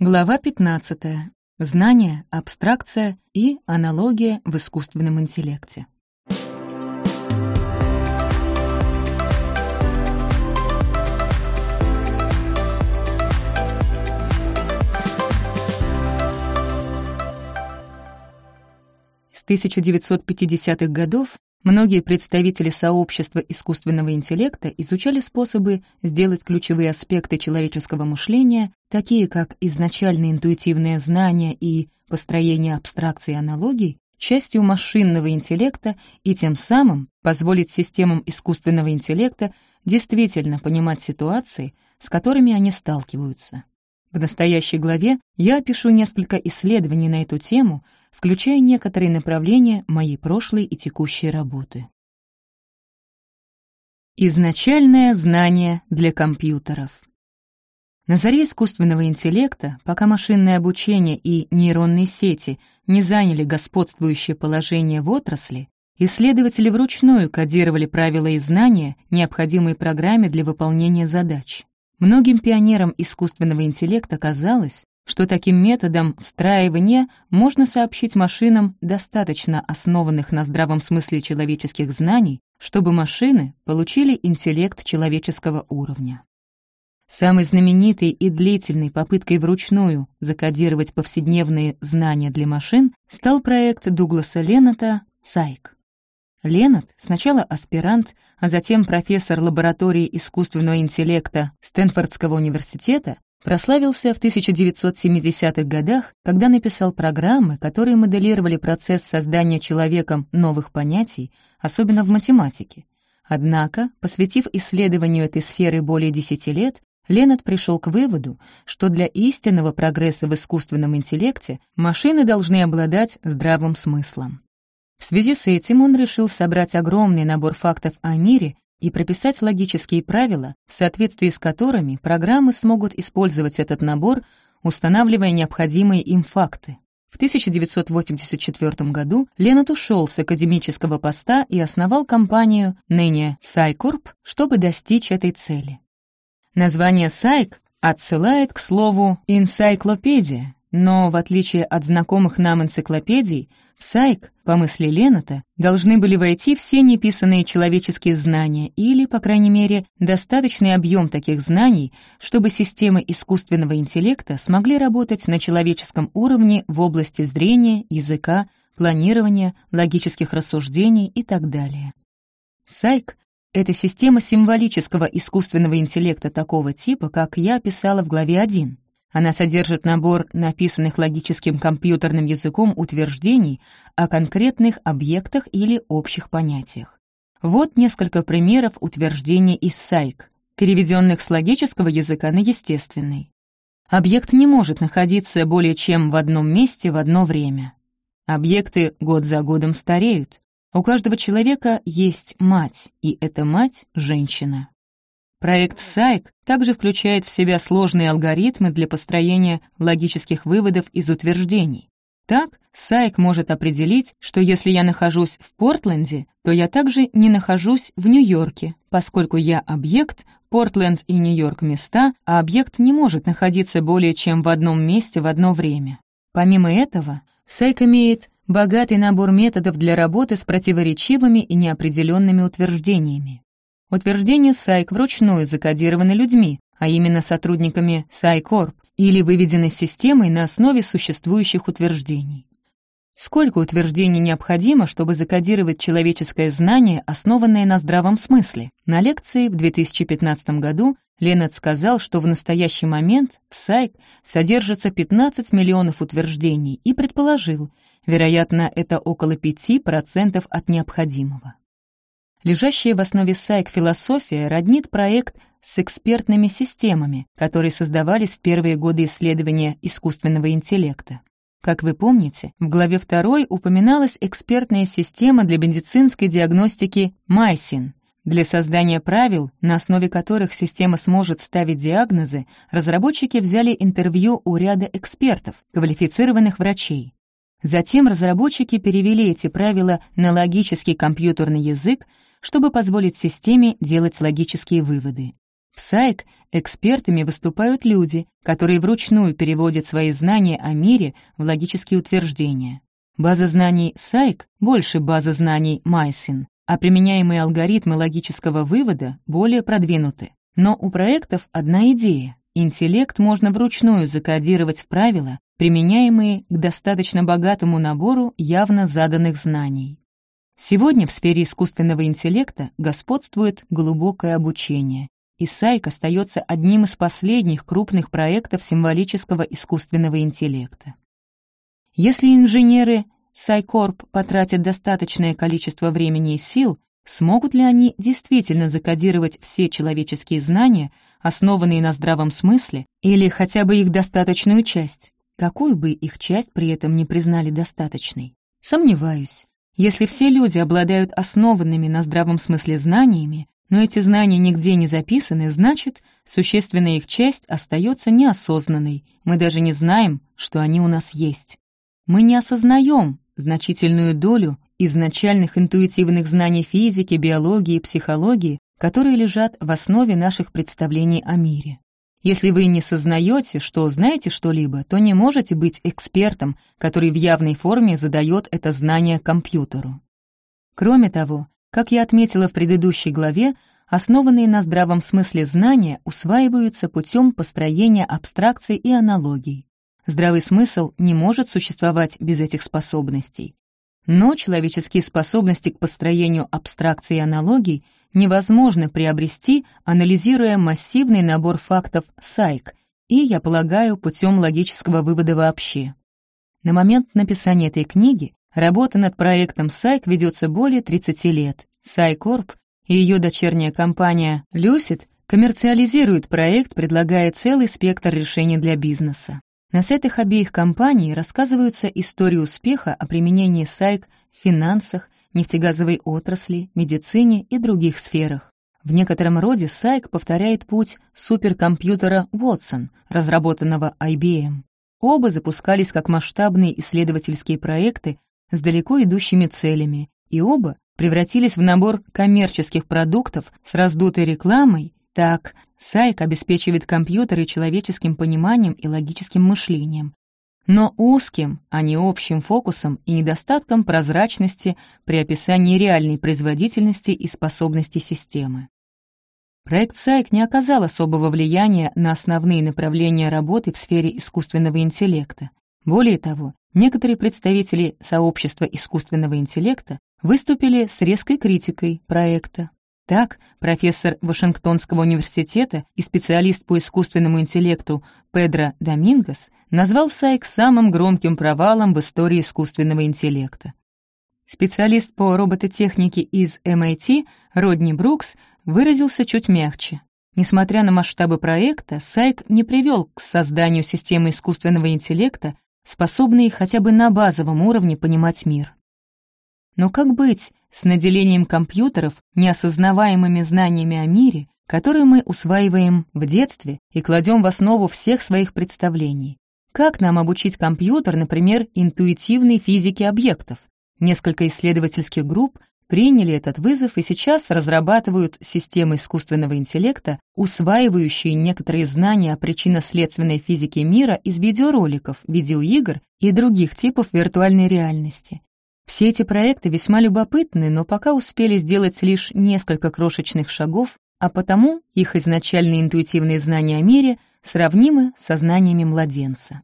Глава 15. Знание, абстракция и аналогия в искусственном интеллекте. С 1950-х годов Многие представители сообщества искусственного интеллекта изучали способы сделать ключевые аспекты человеческого мышления, такие как изначальное интуитивное знание и построение абстракций и аналогий, частью машинного интеллекта и тем самым позволить системам искусственного интеллекта действительно понимать ситуации, с которыми они сталкиваются. В настоящей главе я опишу несколько исследований на эту тему, включая некоторые направления моей прошлой и текущей работы. Изначальное знание для компьютеров. На заре искусственного интеллекта, пока машинное обучение и нейронные сети не заняли господствующее положение в отрасли, исследователи вручную кодировали правила и знания, необходимые программе для выполнения задач. Многим пионерам искусственного интеллекта казалось, что таким методом встраивания можно сообщить машинам достаточно основанных на здравом смысле человеческих знаний, чтобы машины получили интеллект человеческого уровня. Самой знаменитой и длительной попыткой вручную закодировать повседневные знания для машин стал проект Дугласа Леннета «Сайк». Леннет, сначала аспирант, а затем профессор лаборатории искусственного интеллекта Стэнфордского университета, прославился в 1970-х годах, когда написал программы, которые моделировали процесс создания человеком новых понятий, особенно в математике. Однако, посвятив исследованию этой сферы более 10 лет, Леннет пришел к выводу, что для истинного прогресса в искусственном интеллекте машины должны обладать здравым смыслом. В связи с этим он решил собрать огромный набор фактов о мире и прописать логические правила, в соответствии с которыми программы смогут использовать этот набор, устанавливая необходимые им факты. В 1984 году Леннет ушел с академического поста и основал компанию, ныне Сайкорп, чтобы достичь этой цели. Название Сайк отсылает к слову «энциклопедия», но, в отличие от знакомых нам энциклопедий, в САЙК, по мысли Лената, должны были войти все неписанные человеческие знания или, по крайней мере, достаточный объем таких знаний, чтобы системы искусственного интеллекта смогли работать на человеческом уровне в области зрения, языка, планирования, логических рассуждений и так далее. САЙК — это система символического искусственного интеллекта такого типа, как я описала в главе 1. Она содержит набор написанных логическим компьютерным языком утверждений о конкретных объектах или общих понятиях. Вот несколько примеров утверждений из САЙК, переведенных с логического языка на естественный. Объект не может находиться более чем в одном месте в одно время. Объекты год за годом стареют. У каждого человека есть мать, и эта мать — женщина. Проект SAIC также включает в себя сложные алгоритмы для построения логических выводов из утверждений. Так, SAIC может определить, что если я нахожусь в Портленде, то я также не нахожусь в Нью-Йорке, поскольку я объект, Портленд и Нью-Йорк места, а объект не может находиться более чем в одном месте в одно время. Помимо этого, SAIC имеет богатый набор методов для работы с противоречивыми и неопределенными утверждениями. Утверждения SAIC вручную закодированы людьми, а именно сотрудниками SAICorp, или выведены системой на основе существующих утверждений. Сколько утверждений необходимо, чтобы закодировать человеческое знание, основанное на здравом смысле? На лекции в 2015 году Леннет сказал, что в настоящий момент в SAIC содержится 15 миллионов утверждений и предположил, вероятно, это около 5% от необходимого. Лежащая в основе САЙК философия роднит проект с экспертными системами, которые создавались в первые годы исследования искусственного интеллекта. Как вы помните, в главе 2 упоминалась экспертная система для медицинской диагностики Майсин. Для создания правил, на основе которых система сможет ставить диагнозы, разработчики взяли интервью у ряда экспертов, квалифицированных врачей. Затем разработчики перевели эти правила на логический компьютерный язык, чтобы позволить системе делать логические выводы. В САИК экспертами выступают люди, которые вручную переводят свои знания о мире в логические утверждения. База знаний САИК больше базы знаний Майсин, а применяемые алгоритмы логического вывода более продвинуты. Но у проектов одна идея. Интеллект можно вручную закодировать в правила, применяемые к достаточно богатому набору явно заданных знаний. Сегодня в сфере искусственного интеллекта господствует глубокое обучение, и Сайк остается одним из последних крупных проектов символического искусственного интеллекта. Если инженеры Сайкорп потратят достаточное количество времени и сил, смогут ли они действительно закодировать все человеческие знания, основанные на здравом смысле, или хотя бы их достаточную часть? Какую бы их часть при этом не признали достаточной? Сомневаюсь. Если все люди обладают основанными на здравом смысле знаниями, но эти знания нигде не записаны, значит, существенная их часть остается неосознанной, мы даже не знаем, что они у нас есть. Мы не осознаем значительную долю изначальных интуитивных знаний физики, биологии психологии, которые лежат в основе наших представлений о мире. Если вы не сознаете, что знаете что-либо, то не можете быть экспертом, который в явной форме задает это знание компьютеру. Кроме того, как я отметила в предыдущей главе, основанные на здравом смысле знания усваиваются путем построения абстракций и аналогий. Здравый смысл не может существовать без этих способностей. Но человеческие способности к построению абстракций и аналогий невозможно приобрести, анализируя массивный набор фактов САЙК и, я полагаю, путем логического вывода вообще. На момент написания этой книги работа над проектом САЙК ведется более 30 лет. Сайкорп и ее дочерняя компания Lucid коммерциализируют проект, предлагая целый спектр решений для бизнеса. На сайтах обеих компаний рассказываются истории успеха о применении САЙК в финансах, нефтегазовой отрасли, медицине и других сферах. В некотором роде САЙК повторяет путь суперкомпьютера Watson, разработанного IBM. Оба запускались как масштабные исследовательские проекты с далеко идущими целями, и оба превратились в набор коммерческих продуктов с раздутой рекламой так, Сайк обеспечивает компьютеры человеческим пониманием и логическим мышлением, но узким, а не общим фокусом и недостатком прозрачности при описании реальной производительности и способности системы. Проект Сайк не оказал особого влияния на основные направления работы в сфере искусственного интеллекта. Более того, некоторые представители сообщества искусственного интеллекта выступили с резкой критикой проекта, так, профессор Вашингтонского университета и специалист по искусственному интеллекту Педро Домингос назвал Сайк самым громким провалом в истории искусственного интеллекта. Специалист по робототехнике из MIT Родни Брукс выразился чуть мягче. Несмотря на масштабы проекта, Сайк не привел к созданию системы искусственного интеллекта, способной хотя бы на базовом уровне понимать мир. Но как быть с наделением компьютеров неосознаваемыми знаниями о мире, которые мы усваиваем в детстве и кладем в основу всех своих представлений? Как нам обучить компьютер, например, интуитивной физике объектов? Несколько исследовательских групп приняли этот вызов и сейчас разрабатывают системы искусственного интеллекта, усваивающие некоторые знания о причинно-следственной физике мира из видеороликов, видеоигр и других типов виртуальной реальности. Все эти проекты весьма любопытны, но пока успели сделать лишь несколько крошечных шагов, а потому их изначальные интуитивные знания о мире сравнимы со знаниями младенца.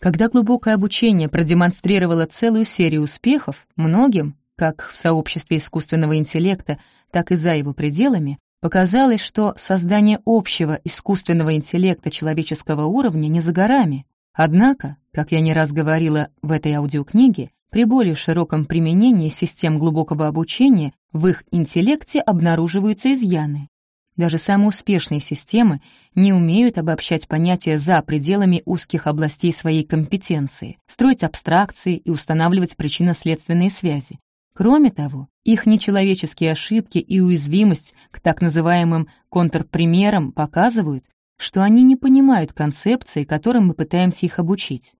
Когда глубокое обучение продемонстрировало целую серию успехов, многим, как в сообществе искусственного интеллекта, так и за его пределами, показалось, что создание общего искусственного интеллекта человеческого уровня не за горами. Однако, как я не раз говорила в этой аудиокниге, при более широком применении систем глубокого обучения в их интеллекте обнаруживаются изъяны. Даже самые успешные системы не умеют обобщать понятия за пределами узких областей своей компетенции, строить абстракции и устанавливать причинно-следственные связи. Кроме того, их нечеловеческие ошибки и уязвимость к так называемым контрпримерам показывают, что они не понимают концепции, которым мы пытаемся их обучить.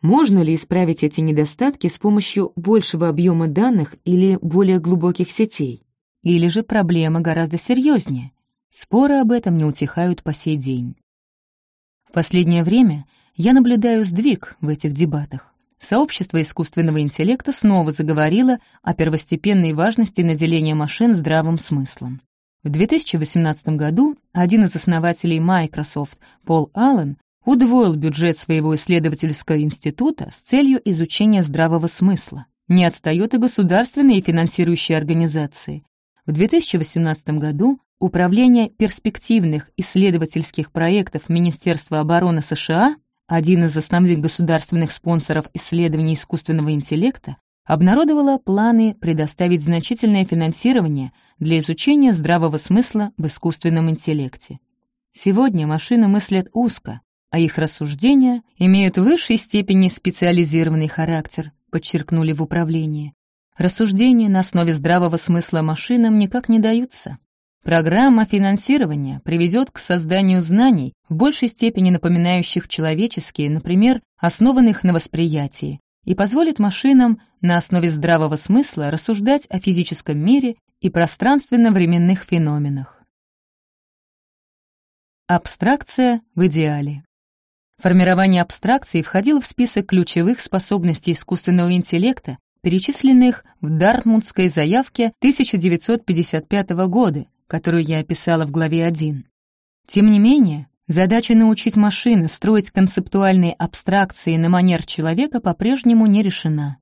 Можно ли исправить эти недостатки с помощью большего объема данных или более глубоких сетей? Или же проблема гораздо серьезнее. Споры об этом не утихают по сей день. В последнее время я наблюдаю сдвиг в этих дебатах. Сообщество искусственного интеллекта снова заговорило о первостепенной важности наделения машин здравым смыслом. В 2018 году один из основателей Microsoft, Пол Аллен, удвоил бюджет своего исследовательского института с целью изучения здравого смысла. Не отстает и государственные финансирующие организации. В 2018 году Управление перспективных исследовательских проектов Министерства обороны США, один из основных государственных спонсоров исследований искусственного интеллекта, обнародовало планы предоставить значительное финансирование для изучения здравого смысла в искусственном интеллекте. Сегодня машины мыслят узко, а их рассуждения имеют в высшей степени специализированный характер, подчеркнули в управлении. Рассуждения на основе здравого смысла машинам никак не даются. Программа финансирования приведет к созданию знаний, в большей степени напоминающих человеческие, например, основанных на восприятии, и позволит машинам на основе здравого смысла рассуждать о физическом мире и пространственно-временных феноменах. Абстракция в идеале. Формирование абстракции входило в список ключевых способностей искусственного интеллекта, перечисленных в Дартмундской заявке 1955 года, которую я описала в главе 1. Тем не менее, задача научить машины строить концептуальные абстракции на манер человека по-прежнему не решена.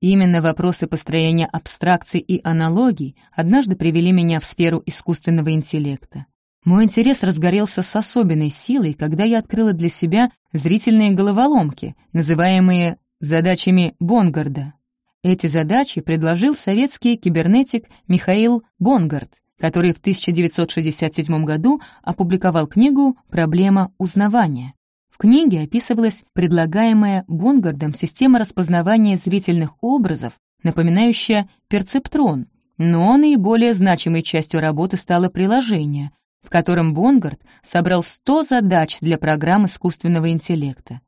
Именно вопросы построения абстракций и аналогий однажды привели меня в сферу искусственного интеллекта. Мой интерес разгорелся с особенной силой, когда я открыла для себя зрительные головоломки, называемые задачами Бонгарда. Эти задачи предложил советский кибернетик Михаил Бонгард, который в 1967 году опубликовал книгу «Проблема узнавания». В книге описывалась предлагаемая Бонгардом система распознавания зрительных образов, напоминающая перцептрон, но наиболее значимой частью работы стало приложение, в котором Бонгард собрал 100 задач для программ искусственного интеллекта.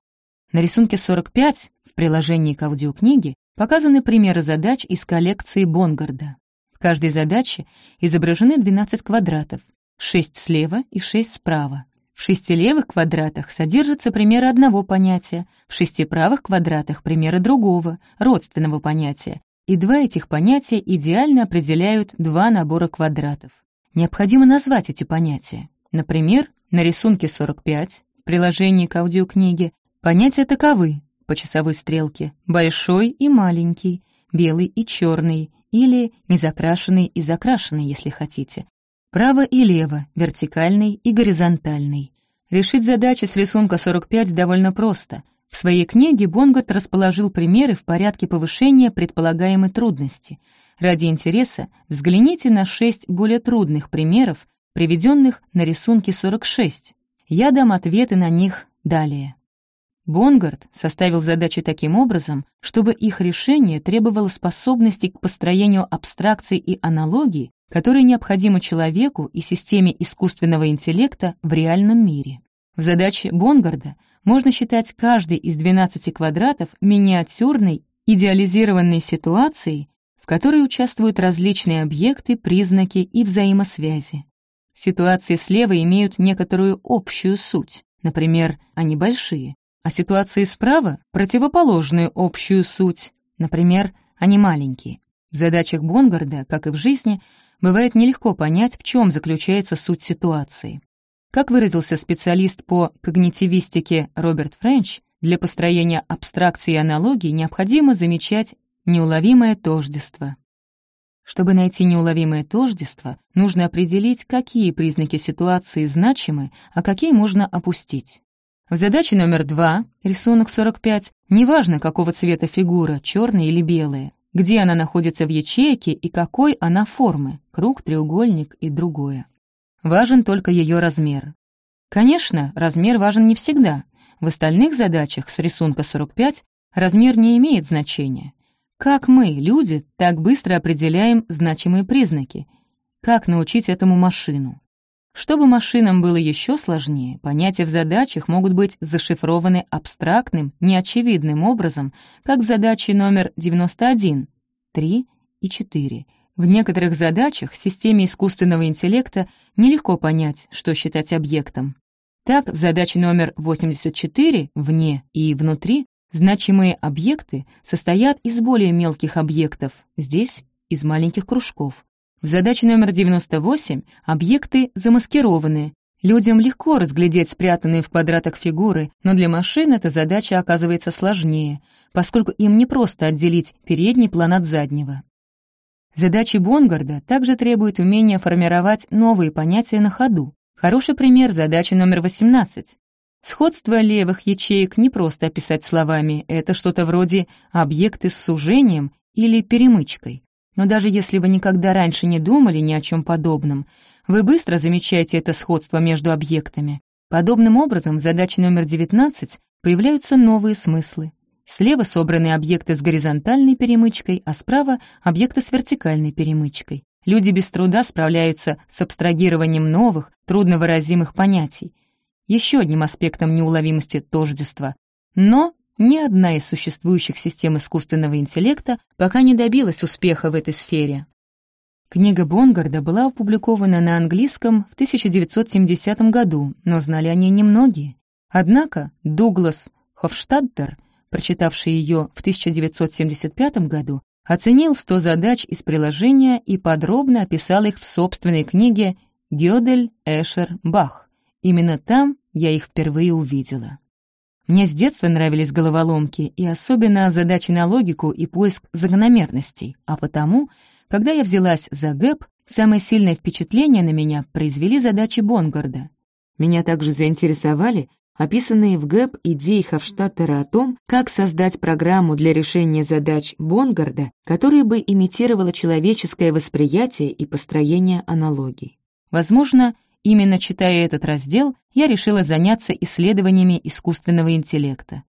На рисунке 45 в приложении к аудиокниге показаны примеры задач из коллекции Бонгарда каждой задаче изображены 12 квадратов, 6 слева и 6 справа. В шести левых квадратах содержатся примеры одного понятия, в шести правых квадратах примеры другого, родственного понятия, и два этих понятия идеально определяют два набора квадратов. Необходимо назвать эти понятия. Например, на рисунке 45 в приложении к аудиокниге понятия таковы по часовой стрелке «большой» и «маленький», «белый» и «черный», или незакрашенный и закрашенный, если хотите. Право и лево, вертикальный и горизонтальный. Решить задачи с рисунка 45 довольно просто. В своей книге Бонгот расположил примеры в порядке повышения предполагаемой трудности. Ради интереса взгляните на шесть более трудных примеров, приведенных на рисунке 46. Я дам ответы на них далее. Бонгард составил задачи таким образом, чтобы их решение требовало способности к построению абстракций и аналогий, которые необходимы человеку и системе искусственного интеллекта в реальном мире. В задаче Бонгарда можно считать каждый из 12 квадратов миниатюрной, идеализированной ситуацией, в которой участвуют различные объекты, признаки и взаимосвязи. Ситуации слева имеют некоторую общую суть, например, они большие, а ситуации справа — противоположную общую суть. Например, они маленькие. В задачах Бонгарда, как и в жизни, бывает нелегко понять, в чем заключается суть ситуации. Как выразился специалист по когнитивистике Роберт Френч, для построения абстракции и аналогий необходимо замечать неуловимое тождество. Чтобы найти неуловимое тождество, нужно определить, какие признаки ситуации значимы, а какие можно опустить. В задаче номер два, рисунок 45, неважно, какого цвета фигура, черная или белая, где она находится в ячейке и какой она формы, круг, треугольник и другое. Важен только ее размер. Конечно, размер важен не всегда. В остальных задачах с рисунка 45 размер не имеет значения. Как мы, люди, так быстро определяем значимые признаки? Как научить этому машину? Чтобы машинам было еще сложнее, понятия в задачах могут быть зашифрованы абстрактным, неочевидным образом, как в задаче номер 91, 3 и 4, В некоторых задачах системе искусственного интеллекта нелегко понять, что считать объектом. Так, в задаче номер 84 «Вне» и «Внутри» значимые объекты состоят из более мелких объектов, здесь — из маленьких кружков. В задаче номер 98 объекты замаскированы. Людям легко разглядеть спрятанные в квадратах фигуры, но для машин эта задача оказывается сложнее, поскольку им не просто отделить передний план от заднего. Задачи Бонгарда также требуют умения формировать новые понятия на ходу. Хороший пример — задачи номер 18. Сходство левых ячеек не просто описать словами, это что-то вроде объекты с сужением или перемычкой. Но даже если вы никогда раньше не думали ни о чем подобном, вы быстро замечаете это сходство между объектами. Подобным образом в задаче номер 19 появляются новые смыслы. Слева собраны объекты с горизонтальной перемычкой, а справа — объекты с вертикальной перемычкой. Люди без труда справляются с абстрагированием новых, трудновыразимых понятий. Еще одним аспектом неуловимости тождества. Но ни одна из существующих систем искусственного интеллекта пока не добилась успеха в этой сфере. Книга Бонгарда была опубликована на английском в 1970 году, но знали о ней немногие. Однако Дуглас Хофштадтер, прочитавший ее в 1975 году, оценил 100 задач из приложения и подробно описал их в собственной книге «Гёдель, Эшер, Бах». Именно там я их впервые увидела. Мне с детства нравились головоломки, и особенно задачи на логику и поиск закономерностей, а потому, когда я взялась за ГЭП, самое сильное впечатление на меня произвели задачи Бонгарда. Меня также заинтересовали описанные в ГЭП идеи Хавштаттера о том, как создать программу для решения задач Бонгарда, которая бы имитировала человеческое восприятие и построение аналогий. Возможно, Именно читая этот раздел, я решила заняться исследованиями искусственного интеллекта.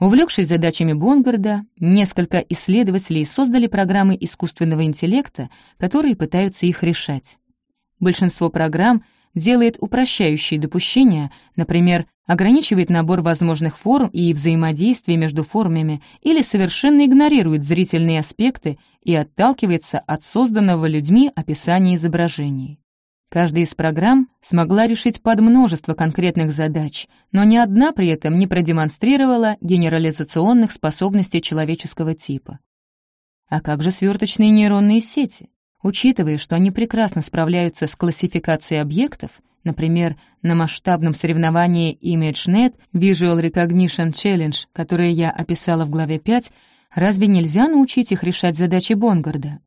Увлекшись задачами Бонгарда, несколько исследователей создали программы искусственного интеллекта, которые пытаются их решать. Большинство программ делает упрощающие допущения, например, ограничивает набор возможных форм и взаимодействий между формами или совершенно игнорирует зрительные аспекты и отталкивается от созданного людьми описания изображений. Каждая из программ смогла решить под множество конкретных задач, но ни одна при этом не продемонстрировала генерализационных способностей человеческого типа. А как же сверточные нейронные сети? Учитывая, что они прекрасно справляются с классификацией объектов, например, на масштабном соревновании ImageNet Visual Recognition Challenge, которое я описала в главе 5, разве нельзя научить их решать задачи Бонгарда?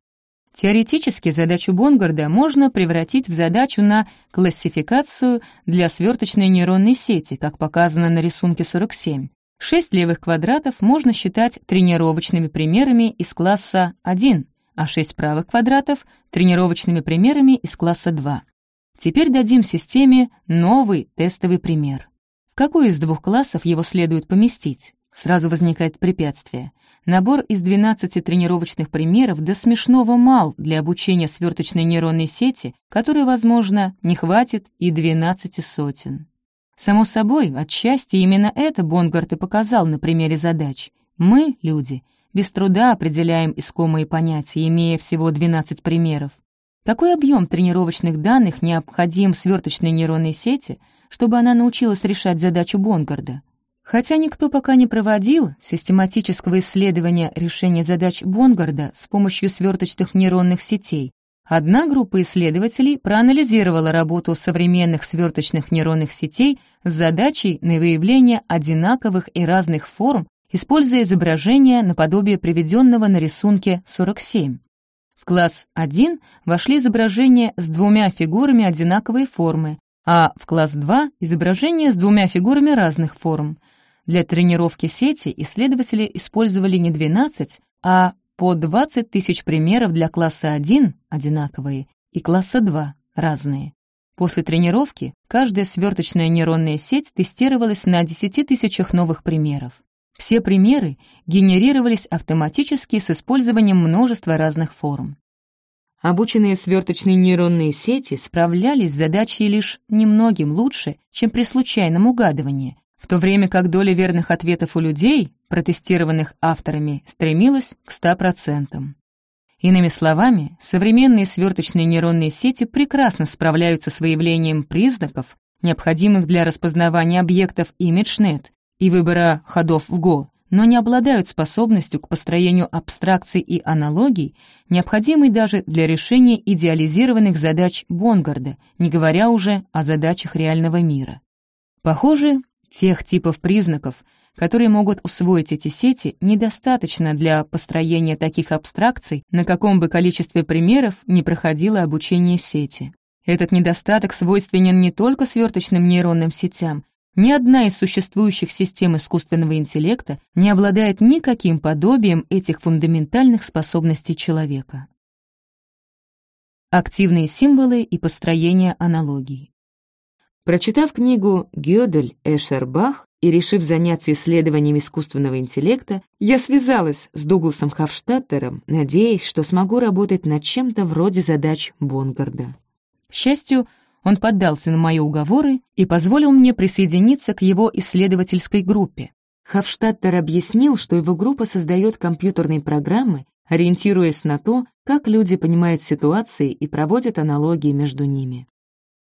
Теоретически задачу Бонгарда можно превратить в задачу на классификацию для сверточной нейронной сети, как показано на рисунке 47. Шесть левых квадратов можно считать тренировочными примерами из класса 1, а шесть правых квадратов — тренировочными примерами из класса 2. Теперь дадим системе новый тестовый пример. В какой из двух классов его следует поместить? Сразу возникает препятствие — Набор из 12 тренировочных примеров до смешного мал для обучения сверточной нейронной сети, которой, возможно, не хватит и 12 сотен. Само собой, отчасти именно это Бонгарт и показал на примере задач. Мы, люди, без труда определяем искомые понятия, имея всего 12 примеров. Какой объем тренировочных данных необходим сверточной нейронной сети, чтобы она научилась решать задачу Бонгарда? Хотя никто пока не проводил систематического исследования решения задач Бонгарда с помощью сверточных нейронных сетей, одна группа исследователей проанализировала работу современных сверточных нейронных сетей с задачей на выявление одинаковых и разных форм, используя изображение наподобие приведенного на рисунке 47. В класс 1 вошли изображения с двумя фигурами одинаковой формы, а в класс 2 — изображения с двумя фигурами разных форм — для тренировки сети исследователи использовали не 12, а по 20 тысяч примеров для класса 1 одинаковые и класса 2 разные. После тренировки каждая сверточная нейронная сеть тестировалась на 10 тысячах новых примеров. Все примеры генерировались автоматически с использованием множества разных форм. Обученные сверточные нейронные сети справлялись с задачей лишь немногим лучше, чем при случайном угадывании, в то время как доля верных ответов у людей, протестированных авторами, стремилась к 100%. Иными словами, современные сверточные нейронные сети прекрасно справляются с выявлением признаков, необходимых для распознавания объектов ImageNet и выбора ходов в Go, но не обладают способностью к построению абстракций и аналогий, необходимой даже для решения идеализированных задач Бонгарда, не говоря уже о задачах реального мира. Похоже, тех типов признаков, которые могут усвоить эти сети, недостаточно для построения таких абстракций, на каком бы количестве примеров не проходило обучение сети. Этот недостаток свойственен не только сверточным нейронным сетям, ни одна из существующих систем искусственного интеллекта не обладает никаким подобием этих фундаментальных способностей человека. Активные символы и построение аналогий. Прочитав книгу «Гёдель Эшербах» и решив заняться исследованием искусственного интеллекта, я связалась с Дугласом Хафштаттером, надеясь, что смогу работать над чем-то вроде задач Бонгарда. К счастью, он поддался на мои уговоры и позволил мне присоединиться к его исследовательской группе. Хафштаттер объяснил, что его группа создает компьютерные программы, ориентируясь на то, как люди понимают ситуации и проводят аналогии между ними.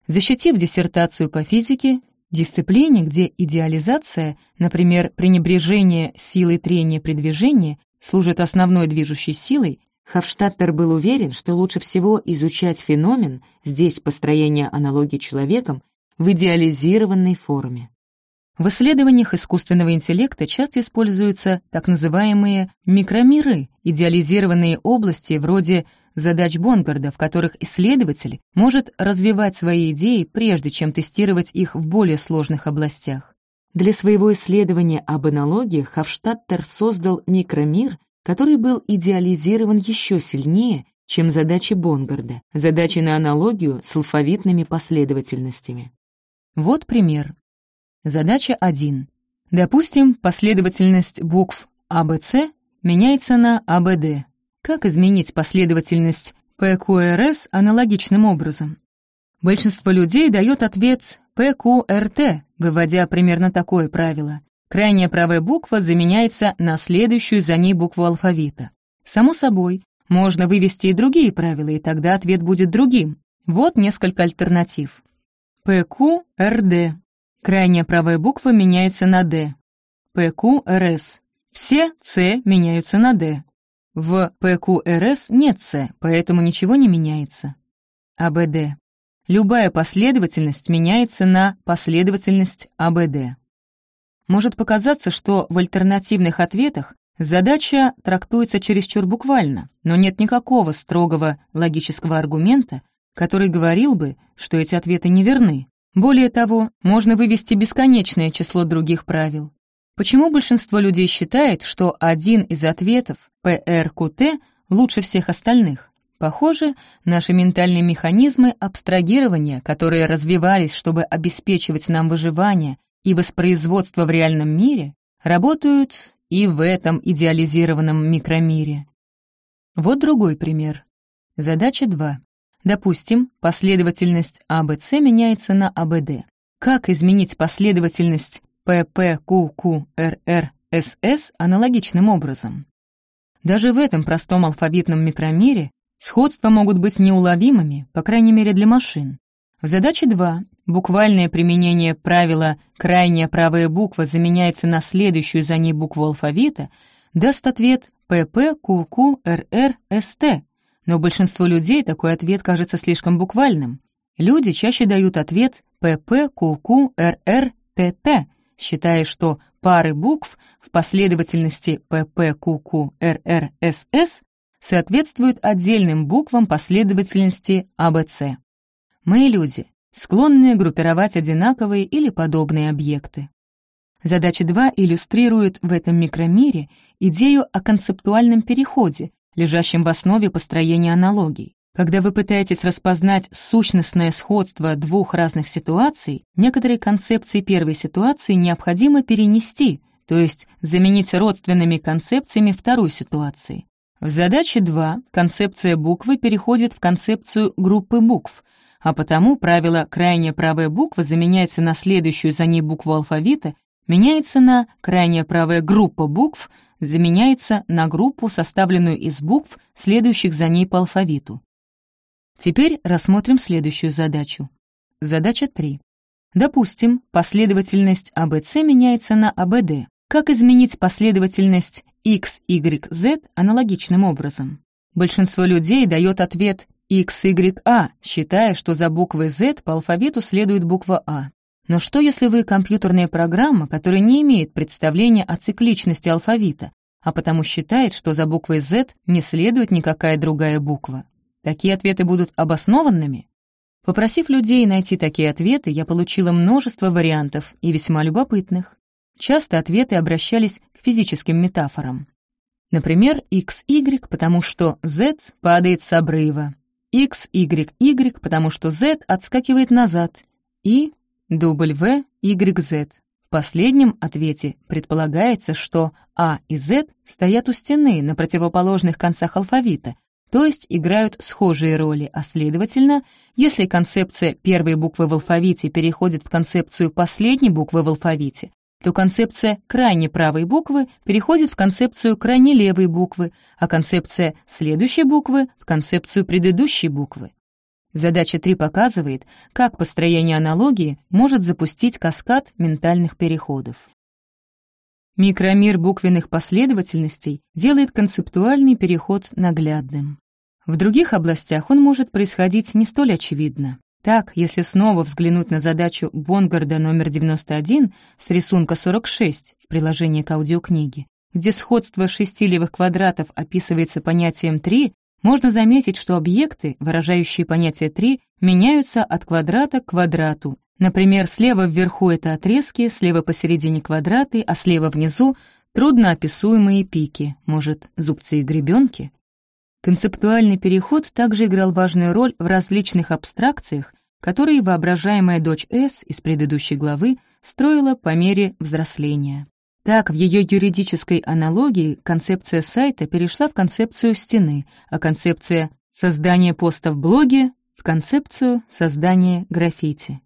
Защитив диссертацию по физике, дисциплине, где идеализация, например, пренебрежение силой трения при движении, служит основной движущей силой, Хофштаттер был уверен, что лучше всего изучать феномен, здесь построение аналогии человеком, в идеализированной форме. В исследованиях искусственного интеллекта часто используются так называемые микромиры, идеализированные области вроде задач Бонгарда, в которых исследователь может развивать свои идеи, прежде чем тестировать их в более сложных областях. Для своего исследования об аналогиях Хофштаттер создал микромир, который был идеализирован еще сильнее, чем задачи Бонгарда, задачи на аналогию с алфавитными последовательностями. Вот пример. Задача 1. Допустим, последовательность букв ABC меняется на ABD. Как изменить последовательность PQRS аналогичным образом? Большинство людей дает ответ PQRT, выводя примерно такое правило. Крайняя правая буква заменяется на следующую за ней букву алфавита. Само собой, можно вывести и другие правила, и тогда ответ будет другим. Вот несколько альтернатив. PQRD. Крайняя правая буква меняется на D. PQRS. Все C меняются на D. В PQRS нет C, поэтому ничего не меняется. ABD. Любая последовательность меняется на последовательность ABD. Может показаться, что в альтернативных ответах задача трактуется чересчур буквально, но нет никакого строгого логического аргумента, который говорил бы, что эти ответы неверны. Более того, можно вывести бесконечное число других правил. Почему большинство людей считает, что один из ответов ПРКТ лучше всех остальных? Похоже, наши ментальные механизмы абстрагирования, которые развивались, чтобы обеспечивать нам выживание и воспроизводство в реальном мире, работают и в этом идеализированном микромире. Вот другой пример. Задача 2. Допустим, последовательность АБЦ меняется на АБД. Как изменить последовательность ППQQРРСС аналогичным образом. Даже в этом простом алфавитном микромире сходства могут быть неуловимыми, по крайней мере для машин. В задаче 2 буквальное применение правила «крайняя правая буква заменяется на следующую за ней букву алфавита» даст ответ ППQQРРСТ, но большинству людей такой ответ кажется слишком буквальным. Люди чаще дают ответ ППQQРРТТ, считая, что пары букв в последовательности ППQQРРСС соответствуют отдельным буквам последовательности АБЦ. Мы, люди, склонны группировать одинаковые или подобные объекты. Задача 2 иллюстрирует в этом микромире идею о концептуальном переходе, лежащем в основе построения аналогий. Когда вы пытаетесь распознать сущностное сходство двух разных ситуаций, некоторые концепции первой ситуации необходимо перенести, то есть заменить родственными концепциями второй ситуации. В задаче 2 концепция буквы переходит в концепцию группы букв, а потому правило «крайняя правая буква» заменяется на следующую за ней букву алфавита, меняется на «крайняя правая группа букв» заменяется на группу, составленную из букв, следующих за ней по алфавиту. Теперь рассмотрим следующую задачу. Задача 3. Допустим, последовательность ABC меняется на ABD. Как изменить последовательность X, Y, Z аналогичным образом? Большинство людей дает ответ X, Y, A, считая, что за буквой Z по алфавиту следует буква А. Но что, если вы компьютерная программа, которая не имеет представления о цикличности алфавита, а потому считает, что за буквой Z не следует никакая другая буква? Такие ответы будут обоснованными? Попросив людей найти такие ответы, я получила множество вариантов и весьма любопытных. Часто ответы обращались к физическим метафорам. Например, XY, потому что Z падает с обрыва, XYY, потому что Z отскакивает назад, и W, YZ. В последнем ответе предполагается, что А и Z стоят у стены на противоположных концах алфавита, то есть играют схожие роли, а следовательно, если концепция первой буквы в алфавите переходит в концепцию последней буквы в алфавите, то концепция крайне правой буквы переходит в концепцию крайне левой буквы, а концепция следующей буквы — в концепцию предыдущей буквы. Задача 3 показывает, как построение аналогии может запустить каскад ментальных переходов. Микромир буквенных последовательностей делает концептуальный переход наглядным. В других областях он может происходить не столь очевидно. Так, если снова взглянуть на задачу Бонгарда номер 91 с рисунка 46 в приложении к аудиокниге, где сходство шестилевых квадратов описывается понятием 3, можно заметить, что объекты, выражающие понятие 3, меняются от квадрата к квадрату. Например, слева вверху это отрезки, слева посередине квадраты, а слева внизу — трудноописуемые пики, может, зубцы и гребенки. Концептуальный переход также играл важную роль в различных абстракциях, которые воображаемая дочь С из предыдущей главы строила по мере взросления. Так, в ее юридической аналогии концепция сайта перешла в концепцию стены, а концепция создания поста в блоге — в концепцию создания граффити.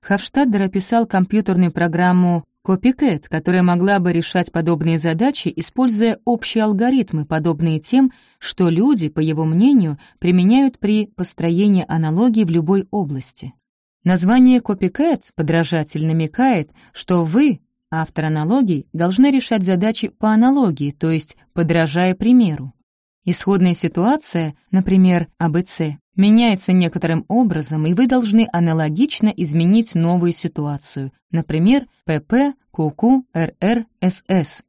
Хавштаддер описал компьютерную программу Copycat, которая могла бы решать подобные задачи, используя общие алгоритмы, подобные тем, что люди, по его мнению, применяют при построении аналогий в любой области. Название Copycat, подражатель, намекает, что вы, Автор аналогий должны решать задачи по аналогии, то есть подражая примеру. Исходная ситуация, например, АБЦ, меняется некоторым образом, и вы должны аналогично изменить новую ситуацию, например, ПП, КУК, РР, СС.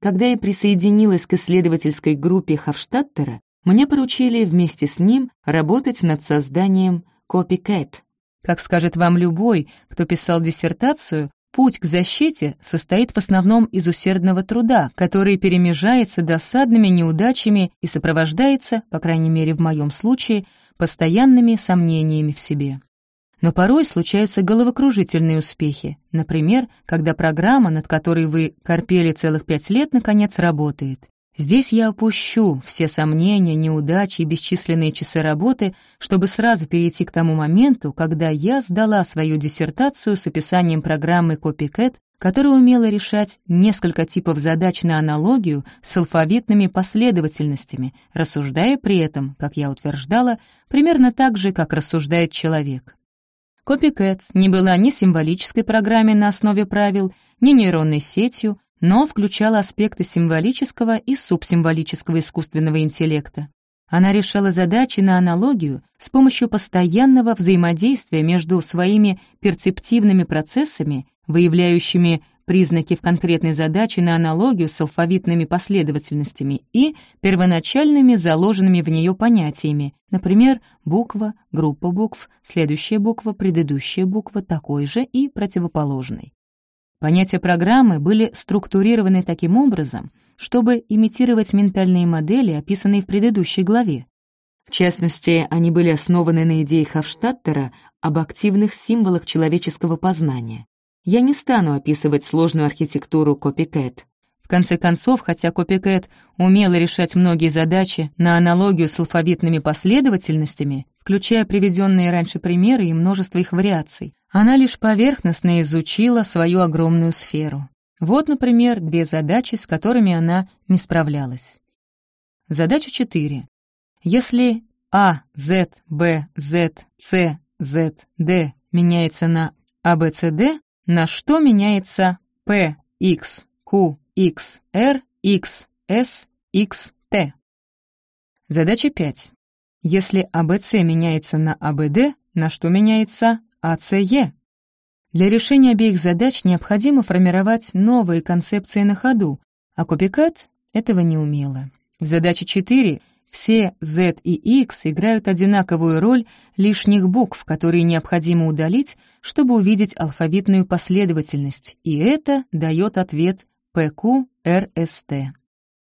Когда я присоединилась к исследовательской группе Хавштадтера, мне поручили вместе с ним работать над созданием Copycat. Как скажет вам любой, кто писал диссертацию, Путь к защите состоит в основном из усердного труда, который перемежается досадными неудачами и сопровождается, по крайней мере в моем случае, постоянными сомнениями в себе. Но порой случаются головокружительные успехи, например, когда программа, над которой вы корпели целых пять лет, наконец работает. Здесь я опущу все сомнения, неудачи и бесчисленные часы работы, чтобы сразу перейти к тому моменту, когда я сдала свою диссертацию с описанием программы Copycat, которая умела решать несколько типов задач на аналогию с алфавитными последовательностями, рассуждая при этом, как я утверждала, примерно так же, как рассуждает человек. Copycat не была ни символической программой на основе правил, ни нейронной сетью, но включала аспекты символического и субсимволического искусственного интеллекта. Она решала задачи на аналогию с помощью постоянного взаимодействия между своими перцептивными процессами, выявляющими признаки в конкретной задаче на аналогию с алфавитными последовательностями и первоначальными заложенными в нее понятиями, например, буква, группа букв, следующая буква, предыдущая буква, такой же и противоположной. Понятия программы были структурированы таким образом, чтобы имитировать ментальные модели, описанные в предыдущей главе. В частности, они были основаны на идее Хавштадтера об активных символах человеческого познания. Я не стану описывать сложную архитектуру Copycat. В конце концов, хотя Copycat умела решать многие задачи на аналогию с алфавитными последовательностями, включая приведенные раньше примеры и множество их вариаций, она лишь поверхностно изучила свою огромную сферу. Вот, например, две задачи, с которыми она не справлялась. Задача 4. Если А, Z, Б, Z, C, Z, D меняется на А, Б, С, Д, на что меняется P, X, Q, X, R, X, S, X, T? Задача 5. Если АБЦ меняется на АБД, на что меняется АЦЕ? Для решения обеих задач необходимо формировать новые концепции на ходу, а Копикат этого не умела. В задаче 4 все Z и X играют одинаковую роль лишних букв, которые необходимо удалить, чтобы увидеть алфавитную последовательность, и это дает ответ PQRST.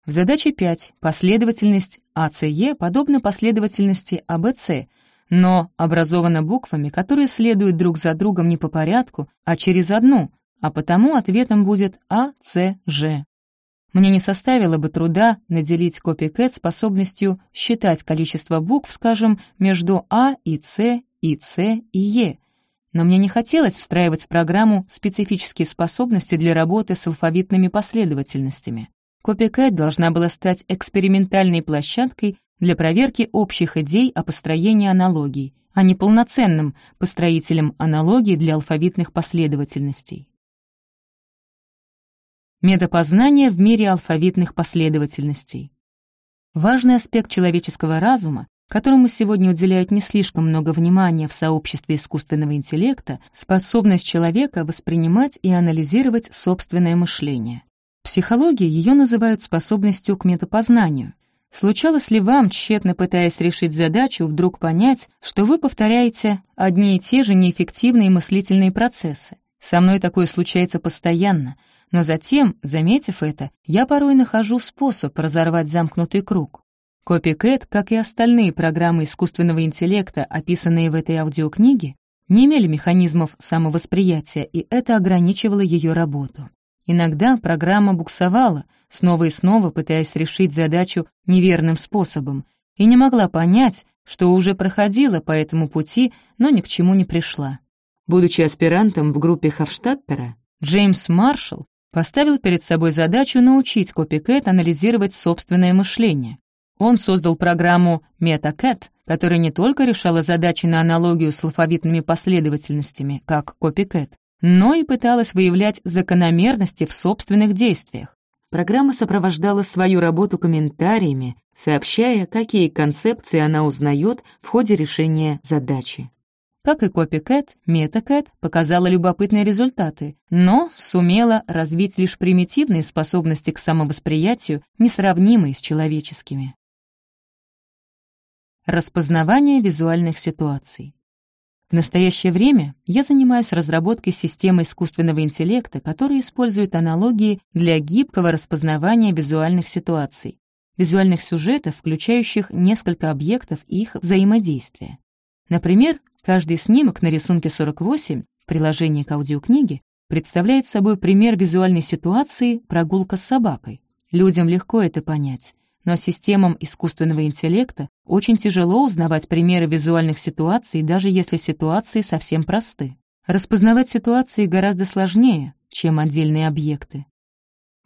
В задаче 5 последовательность ACE подобна последовательности ABC, но образована буквами, которые следуют друг за другом не по порядку, а через одну, а потому ответом будет ACG. Мне не составило бы труда наделить Copycat способностью считать количество букв, скажем, между А и С, и С и Е. Но мне не хотелось встраивать в программу специфические способности для работы с алфавитными последовательностями. Copycat должна была стать экспериментальной площадкой для проверки общих идей о построении аналогий, а не полноценным построителем аналогий для алфавитных последовательностей. Метапознание в мире алфавитных последовательностей. Важный аспект человеческого разума, которому сегодня уделяют не слишком много внимания в сообществе искусственного интеллекта, способность человека воспринимать и анализировать собственное мышление. В психологии ее называют способностью к метапознанию. Случалось ли вам, тщетно пытаясь решить задачу, вдруг понять, что вы повторяете одни и те же неэффективные мыслительные процессы? Со мной такое случается постоянно — но затем, заметив это, я порой нахожу способ разорвать замкнутый круг. Copycat, как и остальные программы искусственного интеллекта, описанные в этой аудиокниге, не имели механизмов самовосприятия, и это ограничивало ее работу. Иногда программа буксовала, снова и снова пытаясь решить задачу неверным способом, и не могла понять, что уже проходила по этому пути, но ни к чему не пришла. Будучи аспирантом в группе Хофштадтера, Джеймс Маршалл поставил перед собой задачу научить Copycat анализировать собственное мышление. Он создал программу MetaCat, которая не только решала задачи на аналогию с алфавитными последовательностями, как Copycat, но и пыталась выявлять закономерности в собственных действиях. Программа сопровождала свою работу комментариями, сообщая, какие концепции она узнает в ходе решения задачи. Как и Copycat, MetaCat показала любопытные результаты, но сумела развить лишь примитивные способности к самовосприятию, несравнимые с человеческими. Распознавание визуальных ситуаций. В настоящее время я занимаюсь разработкой системы искусственного интеллекта, которая использует аналогии для гибкого распознавания визуальных ситуаций, визуальных сюжетов, включающих несколько объектов и их взаимодействия. Например, Каждый снимок на рисунке 48 в приложении к аудиокниге представляет собой пример визуальной ситуации «прогулка с собакой». Людям легко это понять, но системам искусственного интеллекта очень тяжело узнавать примеры визуальных ситуаций, даже если ситуации совсем просты. Распознавать ситуации гораздо сложнее, чем отдельные объекты.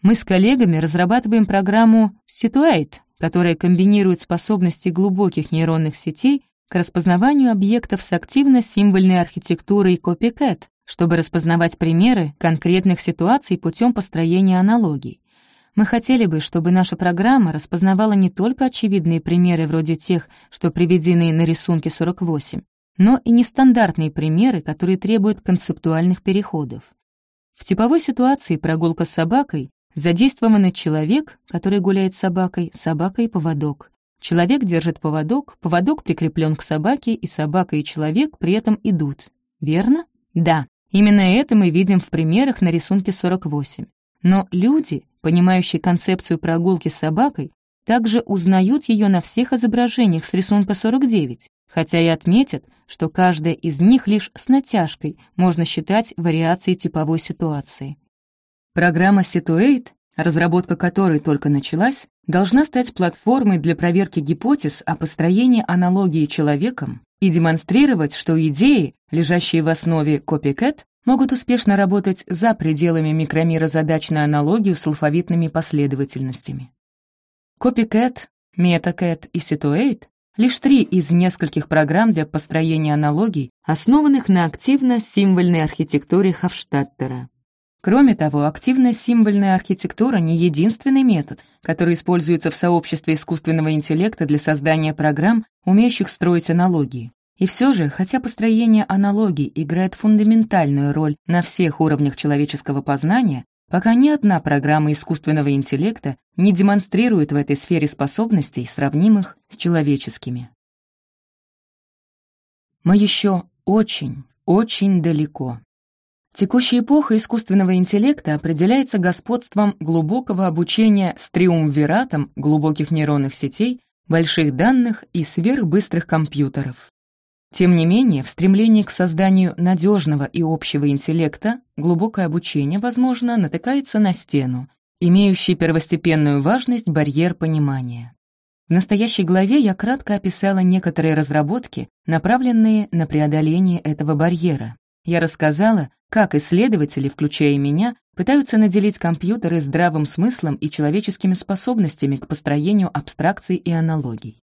Мы с коллегами разрабатываем программу Situate, которая комбинирует способности глубоких нейронных сетей к распознаванию объектов с активно-символьной архитектурой Copycat, чтобы распознавать примеры конкретных ситуаций путем построения аналогий. Мы хотели бы, чтобы наша программа распознавала не только очевидные примеры вроде тех, что приведены на рисунке 48, но и нестандартные примеры, которые требуют концептуальных переходов. В типовой ситуации прогулка с собакой задействованы человек, который гуляет с собакой, собака и поводок. Человек держит поводок, поводок прикреплен к собаке, и собака и человек при этом идут. Верно? Да. Именно это мы видим в примерах на рисунке 48. Но люди, понимающие концепцию прогулки с собакой, также узнают ее на всех изображениях с рисунка 49, хотя и отметят, что каждая из них лишь с натяжкой можно считать вариацией типовой ситуации. Программа Situate разработка которой только началась, должна стать платформой для проверки гипотез о построении аналогии человеком и демонстрировать, что идеи, лежащие в основе Copycat, могут успешно работать за пределами микромира задач на аналогию с алфавитными последовательностями. Copycat, MetaCat и Situate — лишь три из нескольких программ для построения аналогий, основанных на активно-символьной архитектуре Хофштаттера. Кроме того, активная символьная архитектура не единственный метод, который используется в сообществе искусственного интеллекта для создания программ, умеющих строить аналогии. И все же, хотя построение аналогий играет фундаментальную роль на всех уровнях человеческого познания, пока ни одна программа искусственного интеллекта не демонстрирует в этой сфере способностей, сравнимых с человеческими. Мы еще очень, очень далеко. Текущая эпоха искусственного интеллекта определяется господством глубокого обучения с триумвиратом глубоких нейронных сетей, больших данных и сверхбыстрых компьютеров. Тем не менее, в стремлении к созданию надежного и общего интеллекта глубокое обучение, возможно, натыкается на стену, имеющий первостепенную важность барьер понимания. В настоящей главе я кратко описала некоторые разработки, направленные на преодоление этого барьера. Я рассказала, как исследователи, включая меня, пытаются наделить компьютеры здравым смыслом и человеческими способностями к построению абстракций и аналогий.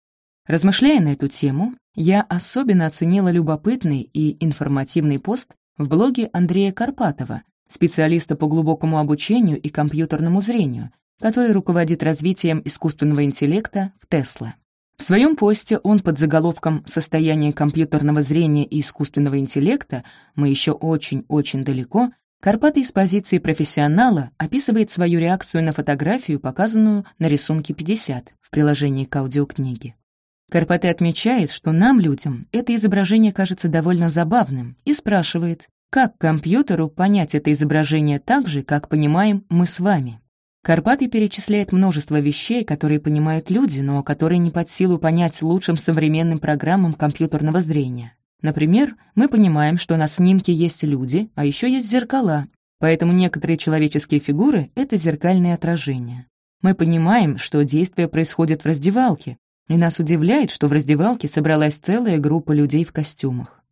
Размышляя на эту тему, я особенно оценила любопытный и информативный пост в блоге Андрея Карпатова, специалиста по глубокому обучению и компьютерному зрению, который руководит развитием искусственного интеллекта в Тесла. В своем посте он под заголовком «Состояние компьютерного зрения и искусственного интеллекта. Мы еще очень-очень далеко» Карпатый с позиции профессионала описывает свою реакцию на фотографию, показанную на рисунке 50 в приложении к аудиокниге. Карпатый отмечает, что нам, людям, это изображение кажется довольно забавным, и спрашивает, как компьютеру понять это изображение так же, как понимаем мы с вами. Карпатый перечисляет множество вещей, которые понимают люди, но которые не под силу понять лучшим современным программам компьютерного зрения. Например, мы понимаем, что на снимке есть люди, а еще есть зеркала, поэтому некоторые человеческие фигуры — это зеркальные отражения. Мы понимаем, что действие происходит в раздевалке, и нас удивляет, что в раздевалке собралась целая группа людей в костюмах.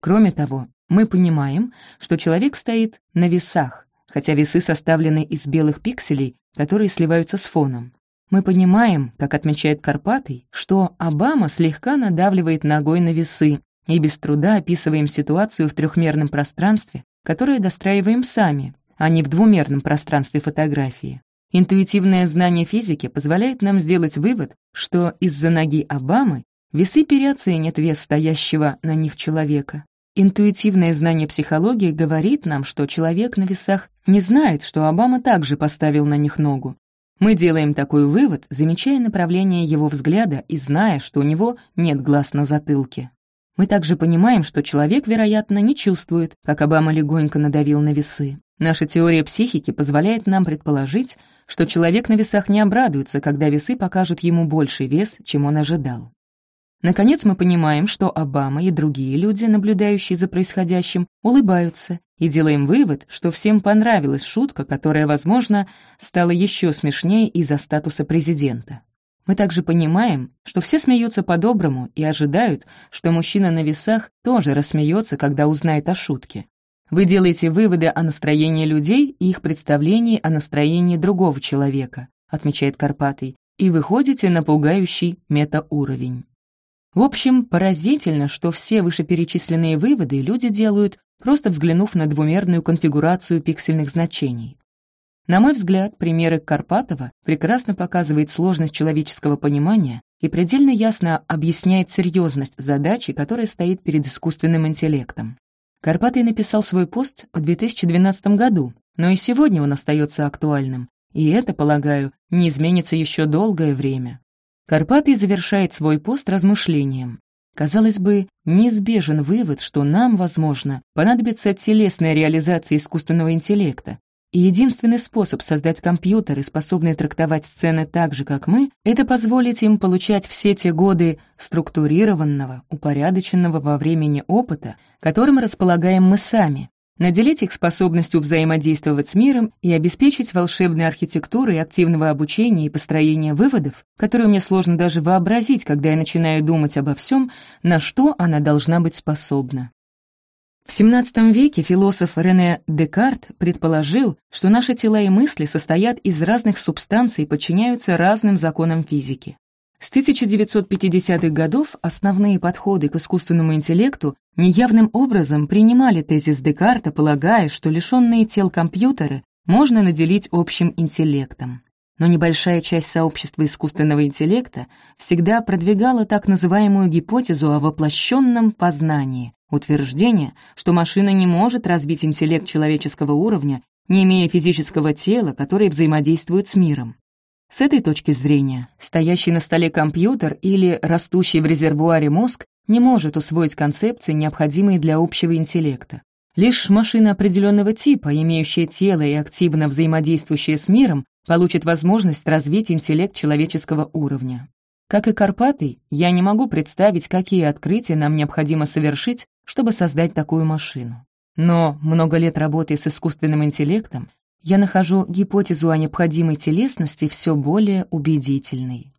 Кроме того, мы понимаем, что человек стоит на весах, хотя весы составлены из белых пикселей, которые сливаются с фоном. Мы понимаем, как отмечает Карпатый, что Обама слегка надавливает ногой на весы, и без труда описываем ситуацию в трехмерном пространстве, которое достраиваем сами, а не в двумерном пространстве фотографии. Интуитивное знание физики позволяет нам сделать вывод, что из-за ноги Обамы весы переоценят вес стоящего на них человека. Интуитивное знание психологии говорит нам, что человек на весах не знает, что Обама также поставил на них ногу. Мы делаем такой вывод, замечая направление его взгляда и зная, что у него нет глаз на затылке. Мы также понимаем, что человек, вероятно, не чувствует, как Обама легонько надавил на весы. Наша теория психики позволяет нам предположить, что человек на весах не обрадуется, когда весы покажут ему больший вес, чем он ожидал. Наконец мы понимаем, что Обама и другие люди, наблюдающие за происходящим, улыбаются, и делаем вывод, что всем понравилась шутка, которая, возможно, стала еще смешнее из-за статуса президента. Мы также понимаем, что все смеются по-доброму и ожидают, что мужчина на весах тоже рассмеется, когда узнает о шутке. Вы делаете выводы о настроении людей и их представлении о настроении другого человека, отмечает Карпатый, и выходите на пугающий метауровень. В общем, поразительно, что все вышеперечисленные выводы люди делают, просто взглянув на двумерную конфигурацию пиксельных значений. На мой взгляд, примеры Карпатова прекрасно показывает сложность человеческого понимания и предельно ясно объясняет серьезность задачи, которая стоит перед искусственным интеллектом. Карпатый написал свой пост в 2012 году, но и сегодня он остается актуальным, и это, полагаю, не изменится еще долгое время. Карпатый завершает свой пост размышлением. Казалось бы, неизбежен вывод, что нам, возможно, понадобится телесная реализация искусственного интеллекта, и единственный способ создать компьютеры, способные трактовать сцены так же, как мы, это позволить им получать все те годы структурированного, упорядоченного во времени опыта, которым располагаем мы сами, наделить их способностью взаимодействовать с миром и обеспечить волшебной архитектурой активного обучения и построения выводов, которые мне сложно даже вообразить, когда я начинаю думать обо всем, на что она должна быть способна. В XVII веке философ Рене Декарт предположил, что наши тела и мысли состоят из разных субстанций и подчиняются разным законам физики. С 1950-х годов основные подходы к искусственному интеллекту неявным образом принимали тезис Декарта, полагая, что лишенные тел компьютеры можно наделить общим интеллектом. Но небольшая часть сообщества искусственного интеллекта всегда продвигала так называемую гипотезу о воплощенном познании, утверждение, что машина не может развить интеллект человеческого уровня, не имея физического тела, которое взаимодействует с миром. С этой точки зрения, стоящий на столе компьютер или растущий в резервуаре мозг не может усвоить концепции, необходимые для общего интеллекта. Лишь машина определенного типа, имеющая тело и активно взаимодействующая с миром, получит возможность развить интеллект человеческого уровня. Как и Карпатый, я не могу представить, какие открытия нам необходимо совершить, чтобы создать такую машину. Но много лет работы с искусственным интеллектом я нахожу гипотезу о необходимой телесности все более убедительной.